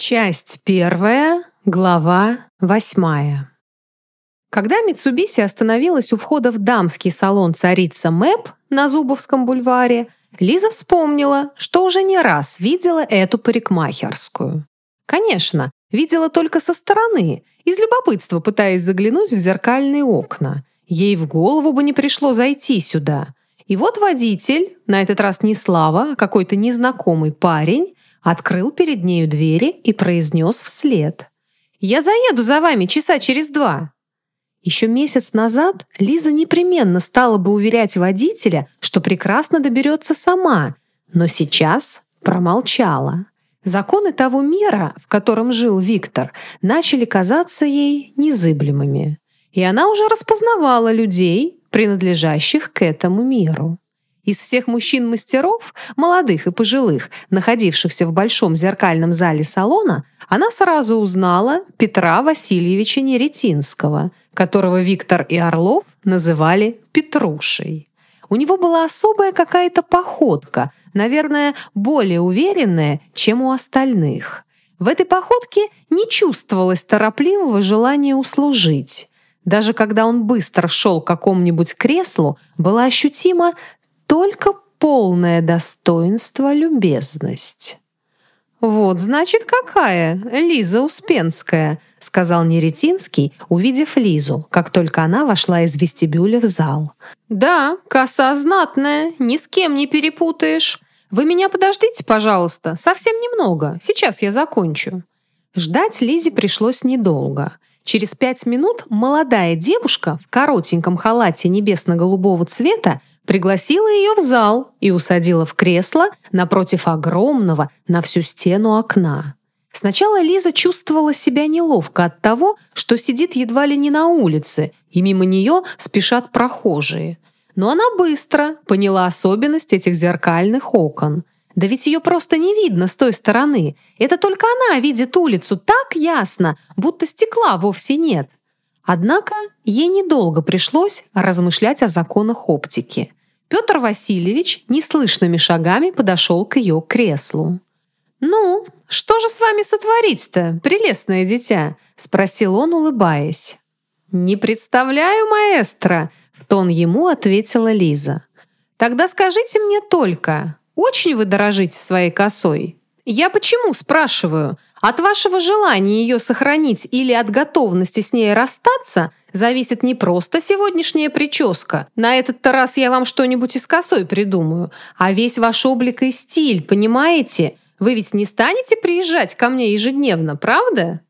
Часть первая, глава восьмая. Когда Митсубиси остановилась у входа в дамский салон царица Мэп на Зубовском бульваре, Лиза вспомнила, что уже не раз видела эту парикмахерскую. Конечно, видела только со стороны, из любопытства пытаясь заглянуть в зеркальные окна. Ей в голову бы не пришло зайти сюда. И вот водитель, на этот раз не Слава, а какой-то незнакомый парень, открыл перед нею двери и произнес вслед. «Я заеду за вами часа через два». Еще месяц назад Лиза непременно стала бы уверять водителя, что прекрасно доберется сама, но сейчас промолчала. Законы того мира, в котором жил Виктор, начали казаться ей незыблемыми. И она уже распознавала людей, принадлежащих к этому миру. Из всех мужчин-мастеров, молодых и пожилых, находившихся в большом зеркальном зале салона, она сразу узнала Петра Васильевича Неретинского, которого Виктор и Орлов называли Петрушей. У него была особая какая-то походка, наверное, более уверенная, чем у остальных. В этой походке не чувствовалось торопливого желания услужить. Даже когда он быстро шел к какому-нибудь креслу, была ощутима только полное достоинство любезность. «Вот, значит, какая Лиза Успенская», — сказал Неретинский, увидев Лизу, как только она вошла из вестибюля в зал. «Да, коса знатная, ни с кем не перепутаешь. Вы меня подождите, пожалуйста, совсем немного, сейчас я закончу». Ждать Лизе пришлось недолго. Через пять минут молодая девушка в коротеньком халате небесно-голубого цвета пригласила ее в зал и усадила в кресло напротив огромного на всю стену окна. Сначала Лиза чувствовала себя неловко от того, что сидит едва ли не на улице, и мимо нее спешат прохожие. Но она быстро поняла особенность этих зеркальных окон. Да ведь ее просто не видно с той стороны. Это только она видит улицу так ясно, будто стекла вовсе нет. Однако ей недолго пришлось размышлять о законах оптики. Петр Васильевич неслышными шагами подошел к ее креслу. «Ну, что же с вами сотворить-то, прелестное дитя?» — спросил он, улыбаясь. «Не представляю, маэстро», — в тон ему ответила Лиза. «Тогда скажите мне только, очень вы дорожите своей косой?» «Я почему, спрашиваю? От вашего желания ее сохранить или от готовности с ней расстаться зависит не просто сегодняшняя прическа. На этот-то раз я вам что-нибудь из косой придумаю, а весь ваш облик и стиль, понимаете? Вы ведь не станете приезжать ко мне ежедневно, правда?»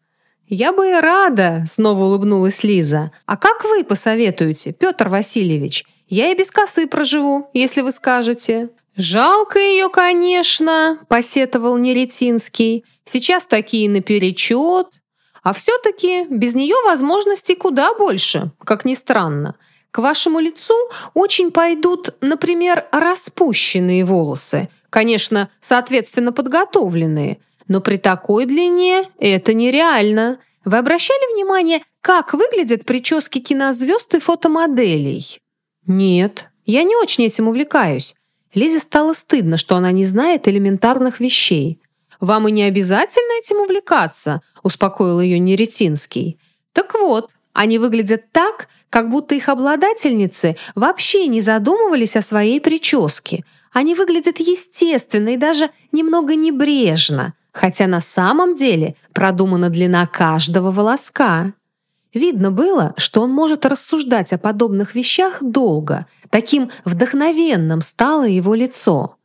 «Я бы и рада», — снова улыбнулась Лиза. «А как вы посоветуете, Петр Васильевич? Я и без косы проживу, если вы скажете». «Жалко ее, конечно», — посетовал Неретинский. «Сейчас такие наперечет. А все-таки без нее возможностей куда больше, как ни странно. К вашему лицу очень пойдут, например, распущенные волосы. Конечно, соответственно подготовленные. Но при такой длине это нереально. Вы обращали внимание, как выглядят прически кинозвезд и фотомоделей? Нет, я не очень этим увлекаюсь. Лизе стало стыдно, что она не знает элементарных вещей. «Вам и не обязательно этим увлекаться», — успокоил ее Неретинский. «Так вот, они выглядят так, как будто их обладательницы вообще не задумывались о своей прическе. Они выглядят естественно и даже немного небрежно, хотя на самом деле продумана длина каждого волоска. Видно было, что он может рассуждать о подобных вещах долго. Таким вдохновенным стало его лицо.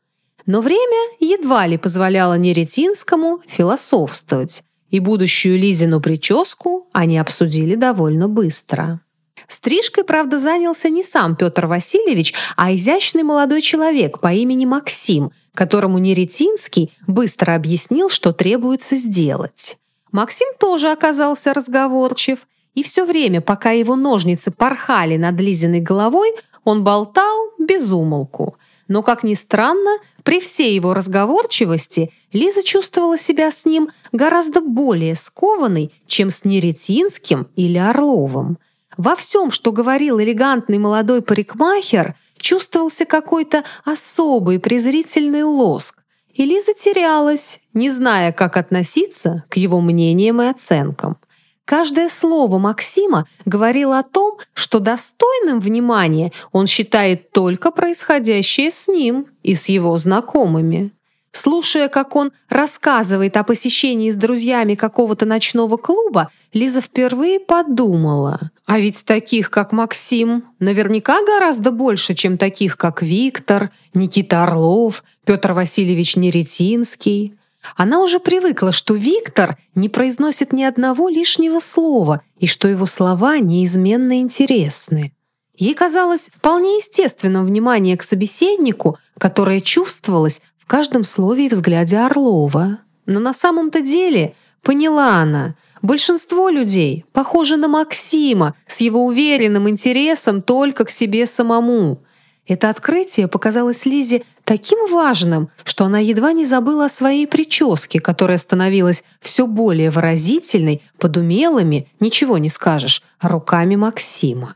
Но время едва ли позволяло Неретинскому философствовать, и будущую Лизину прическу они обсудили довольно быстро. Стрижкой, правда, занялся не сам Петр Васильевич, а изящный молодой человек по имени Максим, которому Неретинский быстро объяснил, что требуется сделать. Максим тоже оказался разговорчив – и все время, пока его ножницы порхали над Лизиной головой, он болтал без умолку. Но, как ни странно, при всей его разговорчивости Лиза чувствовала себя с ним гораздо более скованной, чем с Неретинским или Орловым. Во всем, что говорил элегантный молодой парикмахер, чувствовался какой-то особый презрительный лоск, и Лиза терялась, не зная, как относиться к его мнениям и оценкам. Каждое слово Максима говорило о том, что достойным внимания он считает только происходящее с ним и с его знакомыми. Слушая, как он рассказывает о посещении с друзьями какого-то ночного клуба, Лиза впервые подумала, а ведь таких, как Максим, наверняка гораздо больше, чем таких, как Виктор, Никита Орлов, Петр Васильевич Неретинский. Она уже привыкла, что Виктор не произносит ни одного лишнего слова и что его слова неизменно интересны. Ей казалось вполне естественным внимание к собеседнику, которое чувствовалось в каждом слове и взгляде Орлова. Но на самом-то деле, поняла она, большинство людей похожи на Максима с его уверенным интересом только к себе самому. Это открытие показалось Лизе таким важным, что она едва не забыла о своей прическе, которая становилась все более выразительной под умелыми, ничего не скажешь, руками Максима.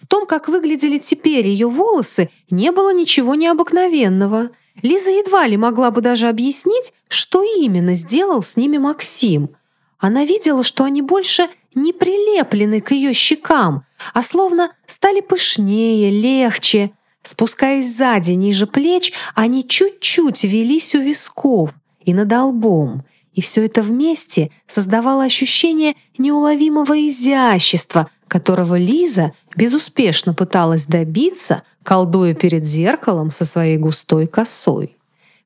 В том, как выглядели теперь ее волосы, не было ничего необыкновенного. Лиза едва ли могла бы даже объяснить, что именно сделал с ними Максим. Она видела, что они больше не прилеплены к ее щекам, а словно стали пышнее, легче – Спускаясь сзади, ниже плеч, они чуть-чуть велись у висков и над лбом, и все это вместе создавало ощущение неуловимого изящества, которого Лиза безуспешно пыталась добиться, колдуя перед зеркалом со своей густой косой.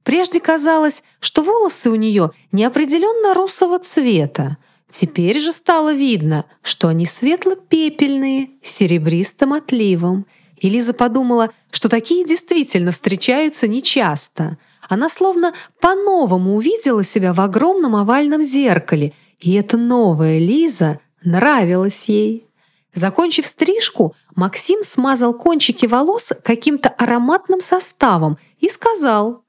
Прежде казалось, что волосы у нее неопределенно русого цвета. Теперь же стало видно, что они светло-пепельные, с серебристым отливом — и Лиза подумала, что такие действительно встречаются нечасто. Она словно по-новому увидела себя в огромном овальном зеркале, и эта новая Лиза нравилась ей. Закончив стрижку, Максим смазал кончики волос каким-то ароматным составом и сказал,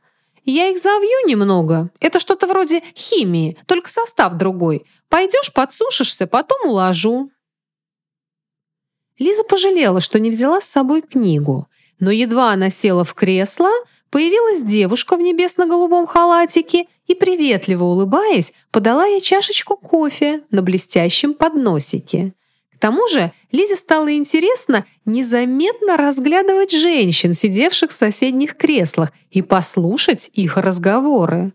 «Я их завью немного. Это что-то вроде химии, только состав другой. Пойдешь, подсушишься, потом уложу». Лиза пожалела, что не взяла с собой книгу. Но едва она села в кресло, появилась девушка в небесно-голубом халатике и, приветливо улыбаясь, подала ей чашечку кофе на блестящем подносике. К тому же Лизе стало интересно незаметно разглядывать женщин, сидевших в соседних креслах, и послушать их разговоры.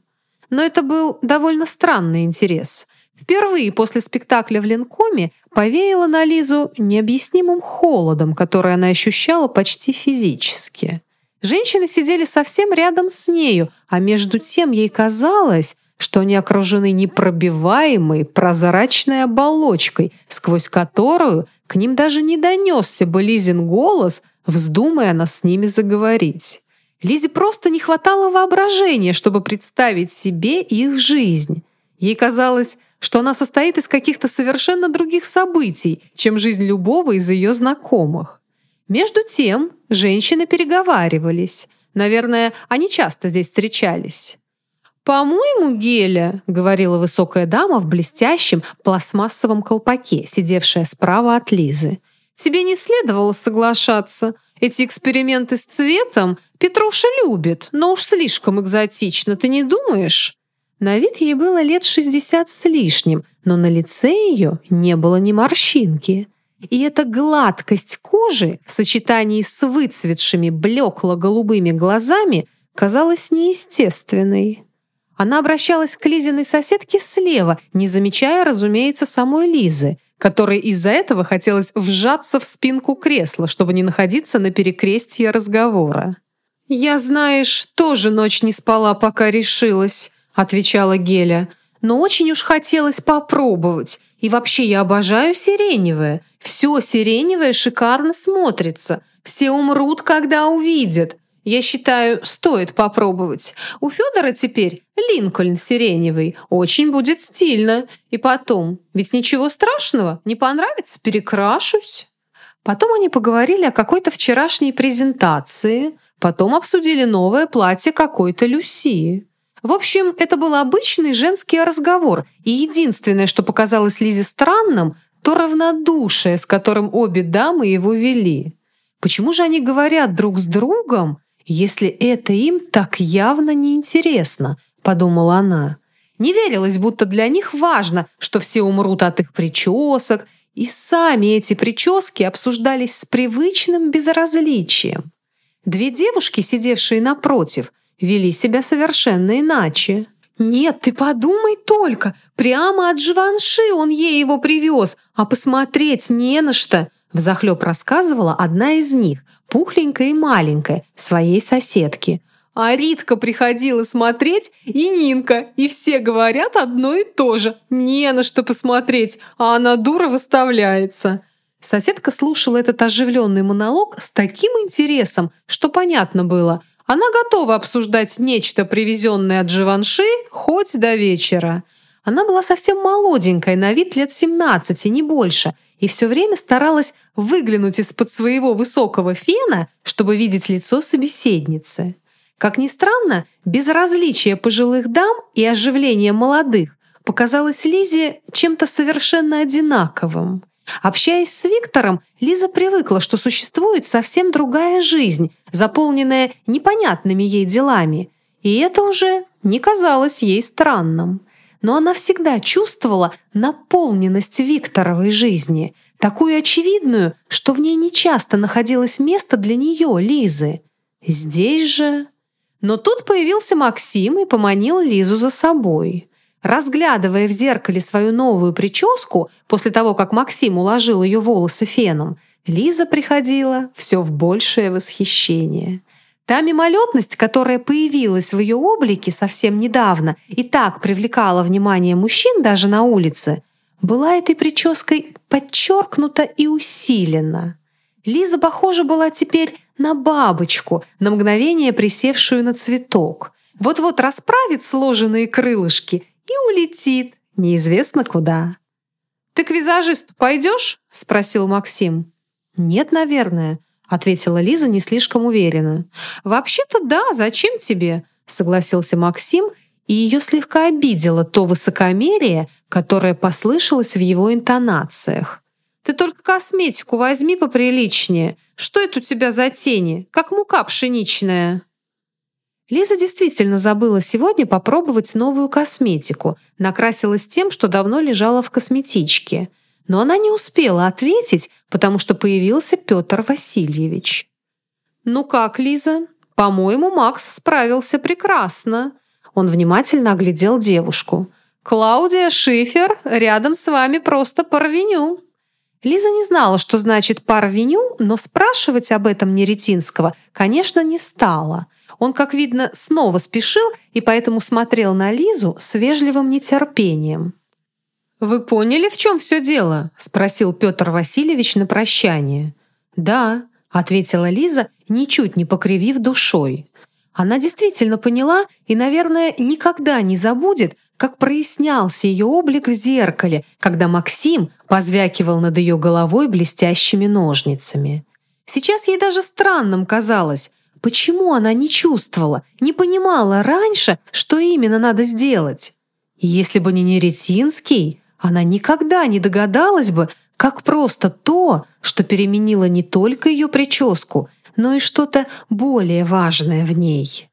Но это был довольно странный интерес. Впервые после спектакля в Ленкоме повеяло на Лизу необъяснимым холодом, который она ощущала почти физически. Женщины сидели совсем рядом с нею, а между тем ей казалось, что они окружены непробиваемой прозрачной оболочкой, сквозь которую к ним даже не донесся бы Лизин голос, вздумая она с ними заговорить. Лизе просто не хватало воображения, чтобы представить себе их жизнь. Ей казалось, что она состоит из каких-то совершенно других событий, чем жизнь любого из ее знакомых. Между тем, женщины переговаривались. Наверное, они часто здесь встречались. «По-моему, Геля», — говорила высокая дама в блестящем пластмассовом колпаке, сидевшая справа от Лизы, «тебе не следовало соглашаться. Эти эксперименты с цветом Петруша любит, но уж слишком экзотично, ты не думаешь?» На вид ей было лет 60 с лишним, но на лице ее не было ни морщинки. И эта гладкость кожи в сочетании с выцветшими блекло-голубыми глазами казалась неестественной. Она обращалась к Лизиной соседке слева, не замечая, разумеется, самой Лизы, которой из-за этого хотелось вжаться в спинку кресла, чтобы не находиться на перекрестье разговора. «Я, знаешь, тоже ночь не спала, пока решилась отвечала Геля. «Но очень уж хотелось попробовать. И вообще я обожаю сиреневое. Все сиреневое шикарно смотрится. Все умрут, когда увидят. Я считаю, стоит попробовать. У Федора теперь Линкольн сиреневый. Очень будет стильно. И потом, ведь ничего страшного. Не понравится, перекрашусь». Потом они поговорили о какой-то вчерашней презентации. Потом обсудили новое платье какой-то Люсии. В общем, это был обычный женский разговор, и единственное, что показалось Лизе странным, то равнодушие, с которым обе дамы его вели. Почему же они говорят друг с другом, если это им так явно неинтересно? подумала она. Не верилось, будто для них важно, что все умрут от их причесок, и сами эти прически обсуждались с привычным безразличием. Две девушки, сидевшие напротив, вели себя совершенно иначе. «Нет, ты подумай только, прямо от Живанши он ей его привез, а посмотреть не на что», взахлеб рассказывала одна из них, пухленькая и маленькая, своей соседки. А Ритка приходила смотреть, и Нинка, и все говорят одно и то же. Не на что посмотреть, а она дура выставляется. Соседка слушала этот оживленный монолог с таким интересом, что понятно было. Она готова обсуждать нечто, привезенное от Живанши, хоть до вечера. Она была совсем молоденькая, на вид лет 17, не больше, и все время старалась выглянуть из-под своего высокого фена, чтобы видеть лицо собеседницы. Как ни странно, безразличие пожилых дам и оживление молодых показалось Лизе чем-то совершенно одинаковым. Общаясь с Виктором, Лиза привыкла, что существует совсем другая жизнь, заполненная непонятными ей делами, и это уже не казалось ей странным. Но она всегда чувствовала наполненность Викторовой жизни, такую очевидную, что в ней нечасто находилось место для нее, Лизы. Здесь же... Но тут появился Максим и поманил Лизу за собой. Разглядывая в зеркале свою новую прическу, после того, как Максим уложил ее волосы феном, Лиза приходила все в большее восхищение. Та мимолетность, которая появилась в ее облике совсем недавно и так привлекала внимание мужчин даже на улице, была этой прической подчеркнута и усилена. Лиза похожа была теперь на бабочку, на мгновение присевшую на цветок. Вот-вот расправит сложенные крылышки и улетит, неизвестно куда. «Ты к визажисту пойдешь?» — спросил Максим. «Нет, наверное», — ответила Лиза не слишком уверенно. «Вообще-то да, зачем тебе?» — согласился Максим, и ее слегка обидело то высокомерие, которое послышалось в его интонациях. Ты только косметику возьми поприличнее. Что это у тебя за тени? Как мука пшеничная». Лиза действительно забыла сегодня попробовать новую косметику, накрасилась тем, что давно лежала в косметичке. Но она не успела ответить, потому что появился Петр Васильевич. «Ну как, Лиза? По-моему, Макс справился прекрасно». Он внимательно оглядел девушку. «Клаудия Шифер рядом с вами просто порвеню». Лиза не знала, что значит парвеню, но спрашивать об этом Неретинского, конечно, не стала. Он, как видно, снова спешил и поэтому смотрел на Лизу с вежливым нетерпением. «Вы поняли, в чем все дело?» – спросил Петр Васильевич на прощание. «Да», – ответила Лиза, ничуть не покривив душой. Она действительно поняла и, наверное, никогда не забудет, как прояснялся ее облик в зеркале, когда Максим позвякивал над ее головой блестящими ножницами. Сейчас ей даже странным казалось, почему она не чувствовала, не понимала раньше, что именно надо сделать. Если бы не Неретинский, она никогда не догадалась бы, как просто то, что переменило не только ее прическу, но и что-то более важное в ней.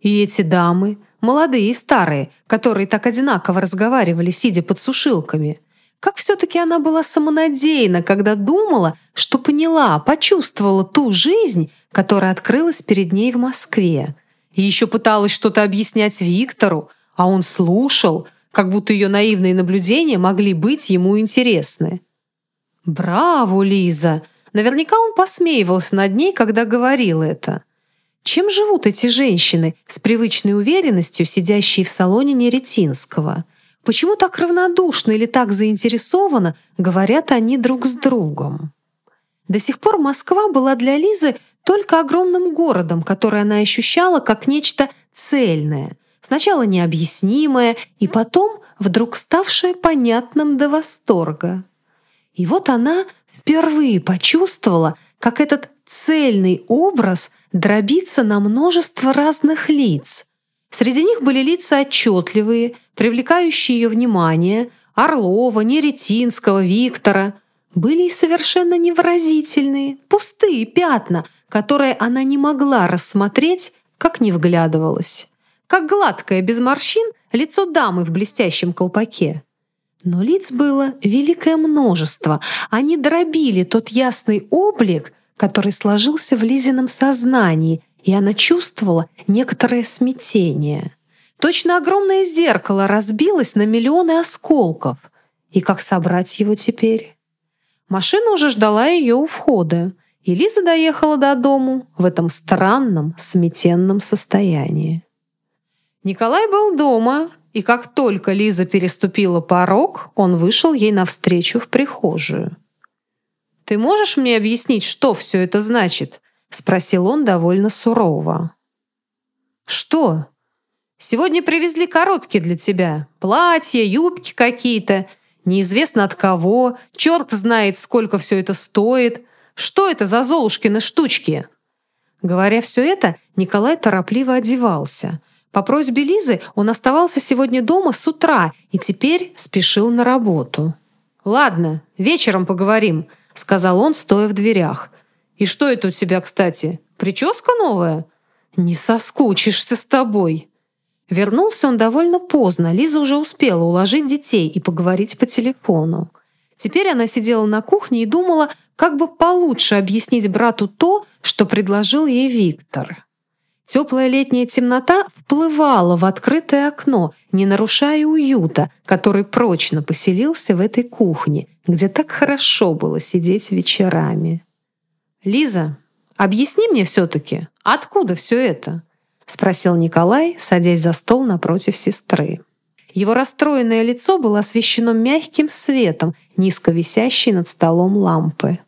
И эти дамы, молодые и старые, которые так одинаково разговаривали, сидя под сушилками. Как все-таки она была самонадеяна, когда думала, что поняла, почувствовала ту жизнь, которая открылась перед ней в Москве. И еще пыталась что-то объяснять Виктору, а он слушал, как будто ее наивные наблюдения могли быть ему интересны. «Браво, Лиза!» Наверняка он посмеивался над ней, когда говорил это. Чем живут эти женщины с привычной уверенностью, сидящие в салоне Неретинского? Почему так равнодушно или так заинтересованно говорят они друг с другом? До сих пор Москва была для Лизы только огромным городом, который она ощущала как нечто цельное, сначала необъяснимое и потом вдруг ставшее понятным до восторга. И вот она впервые почувствовала, как этот цельный образ дробится на множество разных лиц. Среди них были лица отчетливые, привлекающие ее внимание, Орлова, Неретинского, Виктора. Были и совершенно невыразительные, пустые пятна, которые она не могла рассмотреть, как не вглядывалась. как гладкое, без морщин, лицо дамы в блестящем колпаке. Но лиц было великое множество. Они дробили тот ясный облик, который сложился в Лизином сознании, и она чувствовала некоторое смятение. Точно огромное зеркало разбилось на миллионы осколков. И как собрать его теперь? Машина уже ждала ее у входа, и Лиза доехала до дому в этом странном, сметенном состоянии. Николай был дома, и как только Лиза переступила порог, он вышел ей навстречу в прихожую. «Ты можешь мне объяснить, что все это значит?» — спросил он довольно сурово. «Что?» «Сегодня привезли коробки для тебя. Платья, юбки какие-то. Неизвестно от кого. Черт знает, сколько все это стоит. Что это за Золушкины штучки?» Говоря все это, Николай торопливо одевался. По просьбе Лизы он оставался сегодня дома с утра и теперь спешил на работу. «Ладно, вечером поговорим», — сказал он, стоя в дверях. «И что это у тебя, кстати? Прическа новая?» «Не соскучишься с тобой». Вернулся он довольно поздно. Лиза уже успела уложить детей и поговорить по телефону. Теперь она сидела на кухне и думала, как бы получше объяснить брату то, что предложил ей Виктор. Теплая летняя темнота вплывала в открытое окно, не нарушая уюта, который прочно поселился в этой кухне, где так хорошо было сидеть вечерами. «Лиза, объясни мне все-таки, откуда все это?» — спросил Николай, садясь за стол напротив сестры. Его расстроенное лицо было освещено мягким светом, низко висящей над столом лампы.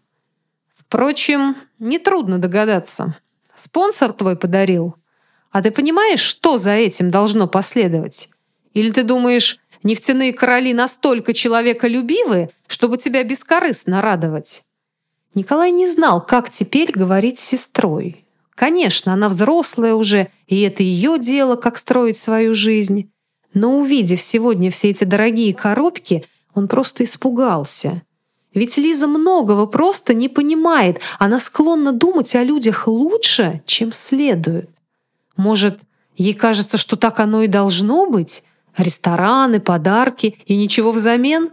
«Впрочем, нетрудно догадаться. Спонсор твой подарил. А ты понимаешь, что за этим должно последовать? Или ты думаешь, нефтяные короли настолько человеколюбивы, чтобы тебя бескорыстно радовать?» Николай не знал, как теперь говорить с сестрой. Конечно, она взрослая уже, и это ее дело, как строить свою жизнь. Но увидев сегодня все эти дорогие коробки, он просто испугался. Ведь Лиза многого просто не понимает. Она склонна думать о людях лучше, чем следует. Может, ей кажется, что так оно и должно быть? Рестораны, подарки и ничего взамен?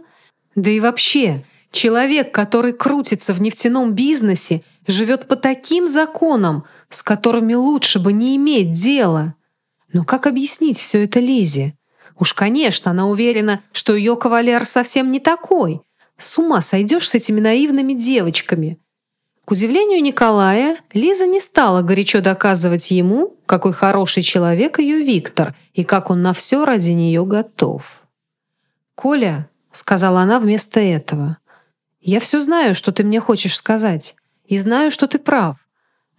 Да и вообще, человек, который крутится в нефтяном бизнесе, живет по таким законам, с которыми лучше бы не иметь дела. Но как объяснить все это Лизе? Уж, конечно, она уверена, что ее кавалер совсем не такой — с ума сойдешь с этими наивными девочками. К удивлению Николая, Лиза не стала горячо доказывать ему, какой хороший человек ее Виктор и как он на все ради нее готов. «Коля», — сказала она вместо этого, — «я все знаю, что ты мне хочешь сказать, и знаю, что ты прав.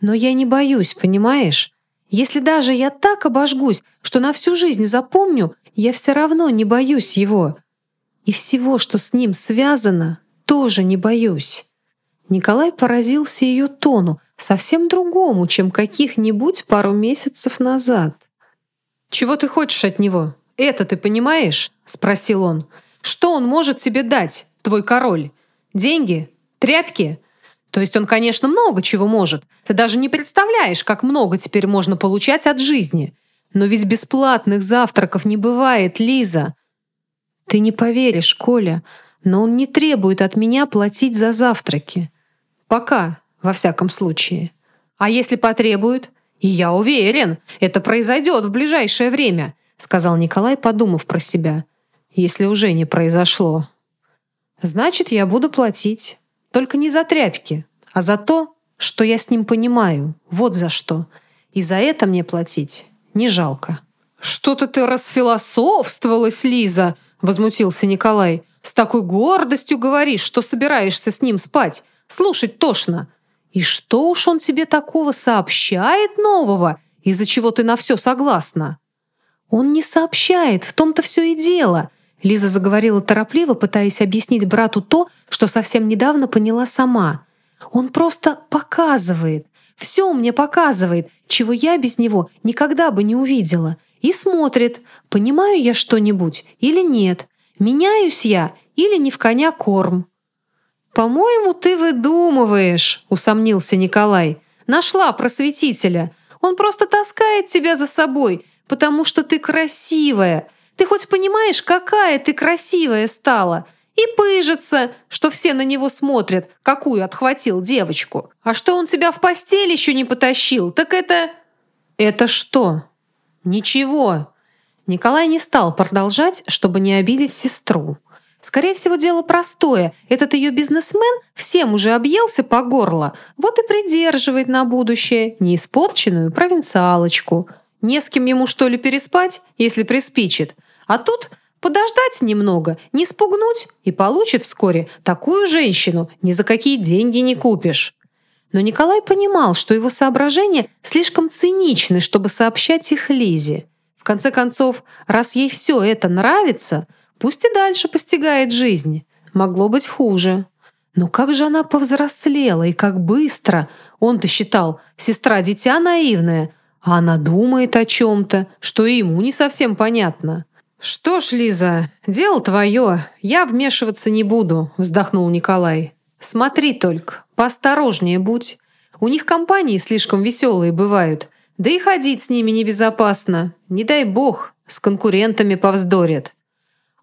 Но я не боюсь, понимаешь? Если даже я так обожгусь, что на всю жизнь запомню, я все равно не боюсь его. И всего, что с ним связано, тоже не боюсь. Николай поразился ее тону, совсем другому, чем каких-нибудь пару месяцев назад. «Чего ты хочешь от него? Это ты понимаешь?» — спросил он. «Что он может тебе дать, твой король? Деньги? Тряпки?» То есть он, конечно, много чего может. Ты даже не представляешь, как много теперь можно получать от жизни. Но ведь бесплатных завтраков не бывает, Лиза. Ты не поверишь, Коля, но он не требует от меня платить за завтраки. Пока, во всяком случае. А если потребует? И я уверен, это произойдет в ближайшее время, сказал Николай, подумав про себя. Если уже не произошло. Значит, я буду платить. Только не за тряпки, а за то, что я с ним понимаю. Вот за что. И за это мне платить не жалко. «Что-то ты расфилософствовалась, Лиза!» возмутился Николай. «С такой гордостью говоришь, что собираешься с ним спать. Слушать тошно. И что уж он тебе такого сообщает нового, из-за чего ты на все согласна?» «Он не сообщает, в том-то все и дело», Лиза заговорила торопливо, пытаясь объяснить брату то, что совсем недавно поняла сама. «Он просто показывает. Все мне показывает, чего я без него никогда бы не увидела и смотрит, понимаю я что-нибудь или нет, меняюсь я или не в коня корм. «По-моему, ты выдумываешь», — усомнился Николай. «Нашла просветителя. Он просто таскает тебя за собой, потому что ты красивая. Ты хоть понимаешь, какая ты красивая стала? И пыжится, что все на него смотрят, какую отхватил девочку. А что он тебя в постель еще не потащил, так это... Это что? Ничего. Николай не стал продолжать, чтобы не обидеть сестру. Скорее всего, дело простое. Этот ее бизнесмен всем уже объелся по горло, вот и придерживает на будущее неиспорченную провинциалочку. Не с кем ему, что ли, переспать, если приспичит. А тут подождать немного, не спугнуть, и получит вскоре такую женщину, ни за какие деньги не купишь. Но Николай понимал, что его соображения слишком циничны, чтобы сообщать их Лизе. В конце концов, раз ей все это нравится, пусть и дальше постигает жизнь. Могло быть хуже. Но как же она повзрослела и как быстро! Он-то считал, сестра дитя наивная, а она думает о чем-то, что ему не совсем понятно. «Что ж, Лиза, дело твое, я вмешиваться не буду», — вздохнул Николай. «Смотри только, поосторожнее будь. У них компании слишком веселые бывают, да и ходить с ними небезопасно. Не дай бог, с конкурентами повздорят.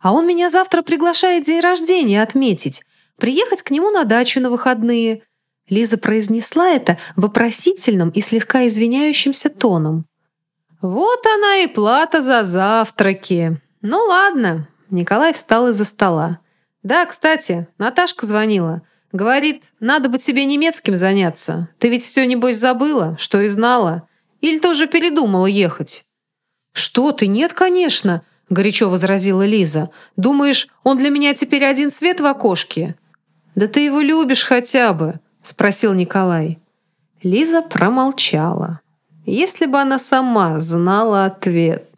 А он меня завтра приглашает день рождения отметить, приехать к нему на дачу на выходные». Лиза произнесла это вопросительным и слегка извиняющимся тоном. «Вот она и плата за завтраки. Ну ладно». Николай встал из-за стола. «Да, кстати, Наташка звонила. Говорит, надо бы тебе немецким заняться. Ты ведь все, небось, забыла, что и знала. Или ты уже передумала ехать?» «Что ты? Нет, конечно», — горячо возразила Лиза. «Думаешь, он для меня теперь один свет в окошке?» «Да ты его любишь хотя бы», — спросил Николай. Лиза промолчала. Если бы она сама знала ответ.